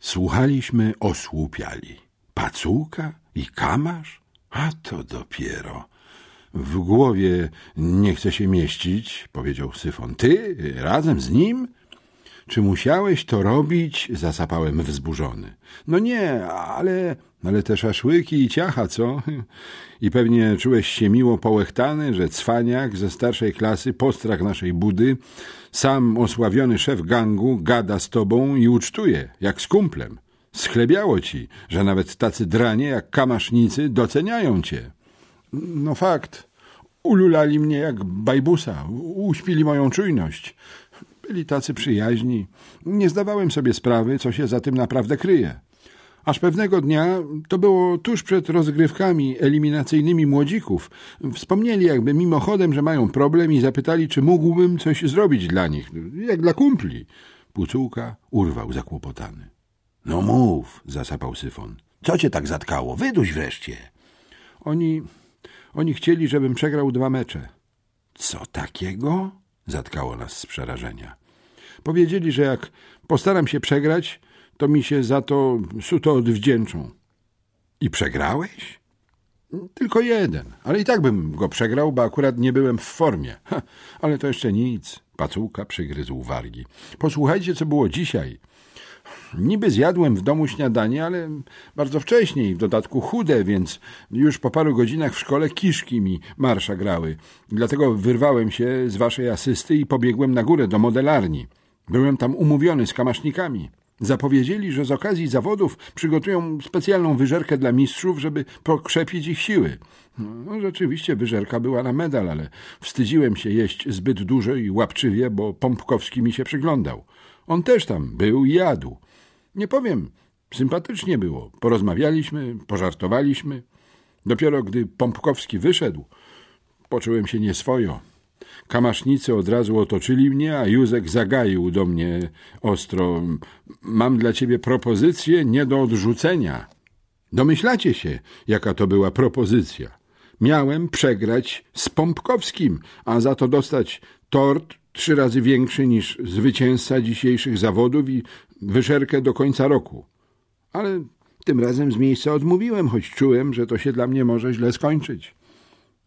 Słuchaliśmy osłupiali. Pacułka i kamarz? A to dopiero. W głowie nie chce się mieścić, powiedział Syfon. Ty razem z nim? Czy musiałeś to robić? Zasapałem wzburzony. No nie, ale, ale te szaszłyki i ciacha, co? I pewnie czułeś się miło połechtany, że cwaniak ze starszej klasy, postrach naszej budy, sam osławiony szef gangu gada z tobą i ucztuje, jak z kumplem. Schlebiało ci, że nawet tacy dranie jak kamasznicy doceniają cię. No fakt. Ululali mnie jak bajbusa, uśpili moją czujność. Byli tacy przyjaźni. Nie zdawałem sobie sprawy, co się za tym naprawdę kryje. Aż pewnego dnia, to było tuż przed rozgrywkami eliminacyjnymi młodzików, wspomnieli jakby mimochodem, że mają problem i zapytali, czy mógłbym coś zrobić dla nich, jak dla kumpli. Pucułka urwał zakłopotany. No mów, zasapał Syfon. Co cię tak zatkało? Wyduś wreszcie. Oni, oni chcieli, żebym przegrał dwa mecze. Co takiego? Zatkało nas z przerażenia. Powiedzieli, że jak postaram się przegrać, to mi się za to suto odwdzięczą. I przegrałeś? Tylko jeden, ale i tak bym go przegrał, bo akurat nie byłem w formie. Ha, ale to jeszcze nic. Pacułka przygryzł wargi. Posłuchajcie, co było dzisiaj. Niby zjadłem w domu śniadanie, ale bardzo wcześnie w dodatku chude, więc już po paru godzinach w szkole kiszki mi marsza grały. Dlatego wyrwałem się z waszej asysty i pobiegłem na górę do modelarni. Byłem tam umówiony z kamasznikami. Zapowiedzieli, że z okazji zawodów przygotują specjalną wyżerkę dla mistrzów, żeby pokrzepić ich siły. No, rzeczywiście wyżerka była na medal, ale wstydziłem się jeść zbyt dużo i łapczywie, bo Pompkowski mi się przyglądał. On też tam był i jadł. Nie powiem, sympatycznie było. Porozmawialiśmy, pożartowaliśmy. Dopiero gdy Pompkowski wyszedł, poczułem się nieswojo. Kamasznicy od razu otoczyli mnie, a Józek zagaił do mnie ostro. Mam dla ciebie propozycję nie do odrzucenia. Domyślacie się, jaka to była propozycja. Miałem przegrać z Pompkowskim, a za to dostać tort trzy razy większy niż zwycięzca dzisiejszych zawodów i wyszerkę do końca roku. Ale tym razem z miejsca odmówiłem, choć czułem, że to się dla mnie może źle skończyć.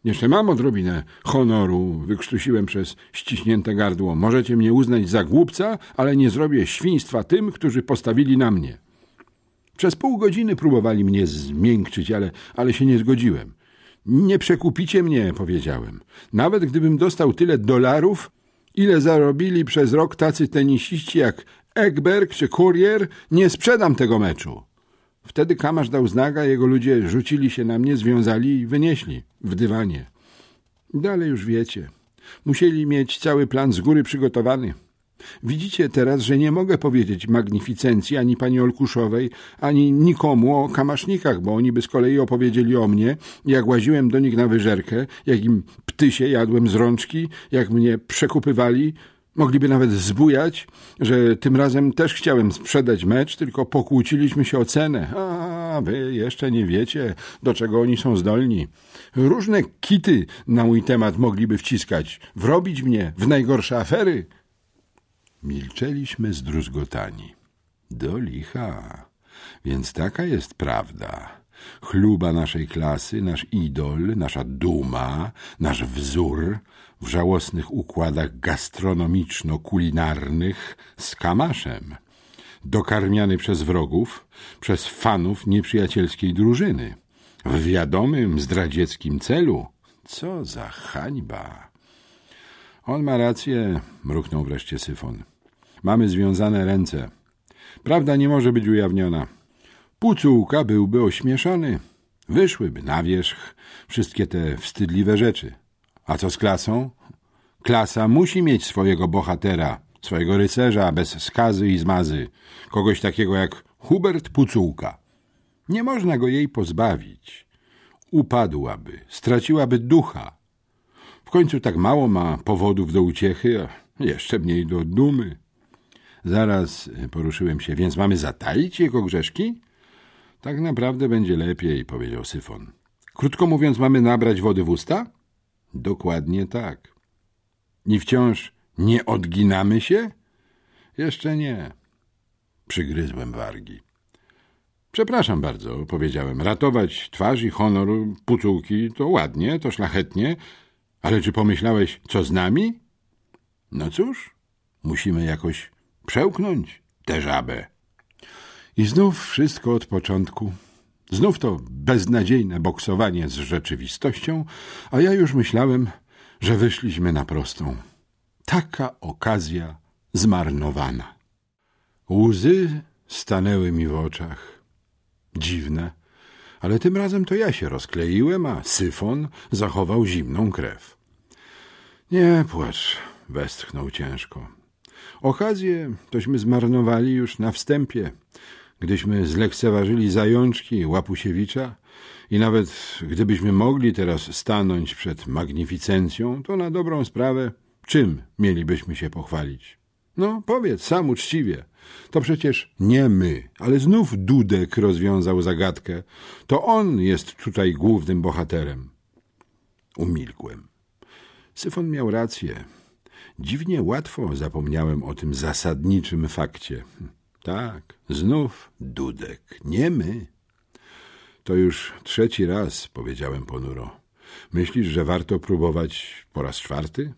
Jeszcze mam odrobinę honoru, wykrztusiłem przez ściśnięte gardło. Możecie mnie uznać za głupca, ale nie zrobię świństwa tym, którzy postawili na mnie. Przez pół godziny próbowali mnie zmiękczyć, ale, ale się nie zgodziłem. Nie przekupicie mnie, powiedziałem. Nawet gdybym dostał tyle dolarów, ile zarobili przez rok tacy tenisiści jak Egberg czy Kurier, nie sprzedam tego meczu. Wtedy Kamasz dał znaga, jego ludzie rzucili się na mnie, związali i wynieśli w dywanie. Dalej już wiecie. Musieli mieć cały plan z góry przygotowany. Widzicie teraz, że nie mogę powiedzieć magnificencji ani pani Olkuszowej, ani nikomu o kamasznikach, bo oni by z kolei opowiedzieli o mnie, jak łaziłem do nich na wyżerkę, jak im ptysie jadłem z rączki, jak mnie przekupywali, Mogliby nawet zbujać, że tym razem też chciałem sprzedać mecz, tylko pokłóciliśmy się o cenę. A wy jeszcze nie wiecie, do czego oni są zdolni. Różne kity na mój temat mogliby wciskać, wrobić mnie w najgorsze afery. Milczeliśmy zdruzgotani. Do licha. Więc taka jest prawda. Chluba naszej klasy, nasz idol, nasza duma, nasz wzór w żałosnych układach gastronomiczno-kulinarnych z kamaszem, dokarmiany przez wrogów, przez fanów nieprzyjacielskiej drużyny, w wiadomym zdradzieckim celu. Co za hańba! On ma rację, mruknął wreszcie Syfon. Mamy związane ręce. Prawda nie może być ujawniona. Pucułka byłby ośmieszony. Wyszłyby na wierzch wszystkie te wstydliwe rzeczy. A co z klasą? Klasa musi mieć swojego bohatera, swojego rycerza bez skazy i zmazy, kogoś takiego jak Hubert Pucułka. Nie można go jej pozbawić. Upadłaby, straciłaby ducha. W końcu tak mało ma powodów do uciechy, a jeszcze mniej do dumy. Zaraz poruszyłem się, więc mamy zataić jego grzeszki? Tak naprawdę będzie lepiej, powiedział Syfon. Krótko mówiąc, mamy nabrać wody w usta? Dokładnie tak. I wciąż nie odginamy się? Jeszcze nie. Przygryzłem wargi. Przepraszam bardzo, powiedziałem. Ratować twarz i honor pucułki to ładnie, to szlachetnie, ale czy pomyślałeś, co z nami? No cóż, musimy jakoś przełknąć tę żabę. I znów wszystko od początku. Znów to beznadziejne boksowanie z rzeczywistością, a ja już myślałem, że wyszliśmy na prostą. Taka okazja zmarnowana. Łzy stanęły mi w oczach. Dziwne, ale tym razem to ja się rozkleiłem, a syfon zachował zimną krew. Nie płacz, westchnął ciężko. Okazję tośmy zmarnowali już na wstępie, gdyśmy zlekceważyli zajączki Łapusiewicza i nawet gdybyśmy mogli teraz stanąć przed magnificencją, to na dobrą sprawę czym mielibyśmy się pochwalić? No, powiedz sam uczciwie. To przecież nie my, ale znów Dudek rozwiązał zagadkę. To on jest tutaj głównym bohaterem. Umilkłem. Syfon miał rację. Dziwnie łatwo zapomniałem o tym zasadniczym fakcie. Tak, znów Dudek, nie my. To już trzeci raz, powiedziałem ponuro. Myślisz, że warto próbować po raz czwarty?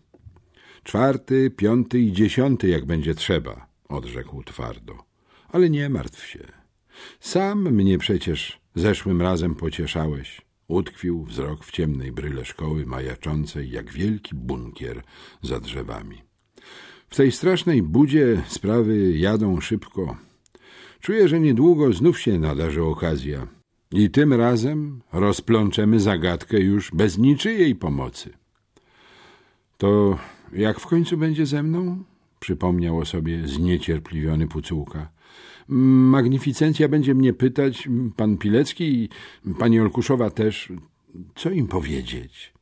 Czwarty, piąty i dziesiąty, jak będzie trzeba, odrzekł twardo. Ale nie martw się. Sam mnie przecież zeszłym razem pocieszałeś. Utkwił wzrok w ciemnej bryle szkoły, majaczącej jak wielki bunkier za drzewami. W tej strasznej budzie sprawy jadą szybko. Czuję, że niedługo znów się nadarzy okazja. I tym razem rozplączemy zagadkę już bez niczyjej pomocy. To jak w końcu będzie ze mną? Przypomniał o sobie zniecierpliwiony Pucułka. Magnificencja będzie mnie pytać, pan Pilecki i pani Olkuszowa też, co im powiedzieć?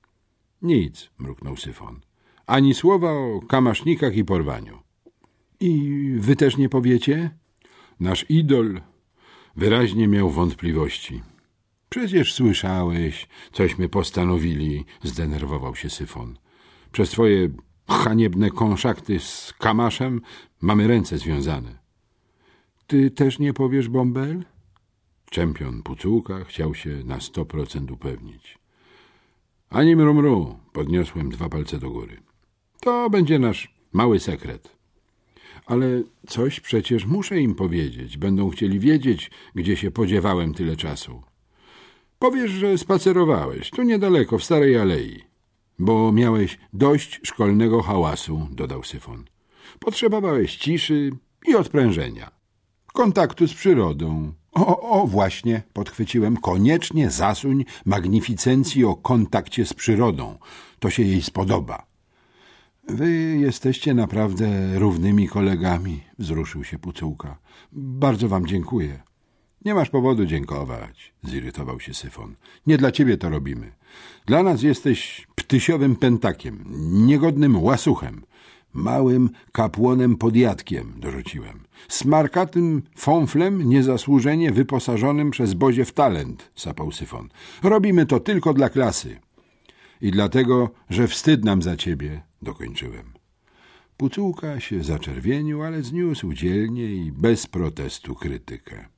Nic, mruknął Syfon. Ani słowa o kamasznikach i porwaniu. I wy też nie powiecie? Nasz idol wyraźnie miał wątpliwości. Przecież słyszałeś, cośmy postanowili, zdenerwował się Syfon. Przez twoje haniebne konszakty z Kamaszem mamy ręce związane. Ty też nie powiesz, Bąbel? Czempion Pucułka chciał się na sto procent upewnić. Ani mrumru, podniosłem dwa palce do góry. To będzie nasz mały sekret. Ale coś przecież muszę im powiedzieć. Będą chcieli wiedzieć, gdzie się podziewałem tyle czasu. Powiesz, że spacerowałeś, tu niedaleko, w Starej Alei. Bo miałeś dość szkolnego hałasu, dodał Syfon. Potrzebowałeś ciszy i odprężenia. Kontaktu z przyrodą. O, o, właśnie, podchwyciłem. Koniecznie zasuń magnificencji o kontakcie z przyrodą. To się jej spodoba. Wy jesteście naprawdę równymi kolegami, wzruszył się Pucułka. Bardzo wam dziękuję. Nie masz powodu dziękować, zirytował się Syfon. Nie dla ciebie to robimy. Dla nas jesteś ptysiowym pentakiem, niegodnym łasuchem, małym kapłonem podjadkiem, dorzuciłem. Smarkatym fąflem niezasłużenie wyposażonym przez Bozie w talent, sapał Syfon. Robimy to tylko dla klasy. I dlatego, że wstyd nam za ciebie, dokończyłem. Pucułka się zaczerwienił, ale zniósł dzielnie i bez protestu krytykę.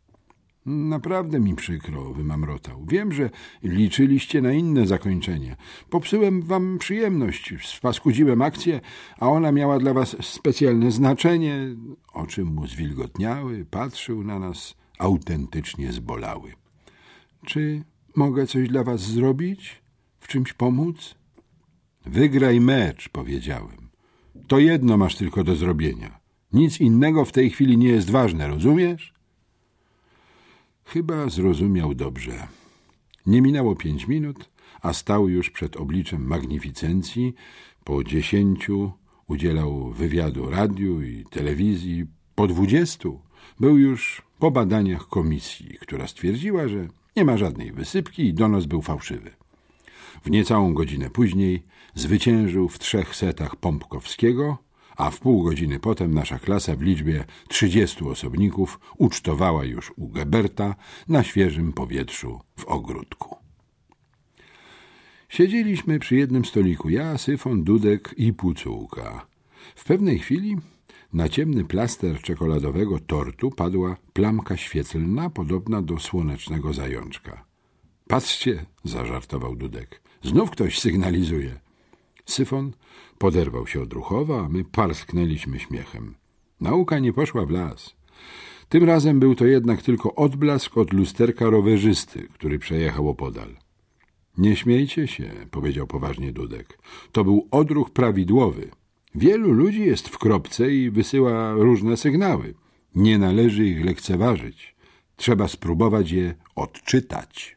Naprawdę mi przykro, wymamrotał. Wiem, że liczyliście na inne zakończenie. Popsułem wam przyjemność, spaskudziłem akcję, a ona miała dla was specjalne znaczenie. Oczy mu zwilgotniały, patrzył na nas, autentycznie zbolały. Czy mogę coś dla was zrobić? W czymś pomóc? Wygraj mecz, powiedziałem. To jedno masz tylko do zrobienia. Nic innego w tej chwili nie jest ważne, rozumiesz? Chyba zrozumiał dobrze. Nie minęło pięć minut, a stał już przed obliczem magnificencji. Po dziesięciu udzielał wywiadu radiu i telewizji. Po dwudziestu był już po badaniach komisji, która stwierdziła, że nie ma żadnej wysypki i donos był fałszywy. W niecałą godzinę później zwyciężył w trzech setach Pompkowskiego, a w pół godziny potem nasza klasa w liczbie trzydziestu osobników ucztowała już u Geberta na świeżym powietrzu w ogródku. Siedzieliśmy przy jednym stoliku, ja, Syfon, Dudek i Pucułka. W pewnej chwili Na ciemny plaster czekoladowego tortu padła plamka świetlna, podobna do słonecznego zajączka. Patrzcie, zażartował Dudek. Znów ktoś sygnalizuje. Syfon poderwał się odruchowo, a my parsknęliśmy śmiechem. Nauka nie poszła w las. Tym razem był to jednak tylko odblask od lusterka rowerzysty, który przejechał opodal. Nie śmiejcie się, powiedział poważnie Dudek. To był odruch prawidłowy. Wielu ludzi jest w kropce i wysyła różne sygnały. Nie należy ich lekceważyć. Trzeba spróbować je odczytać.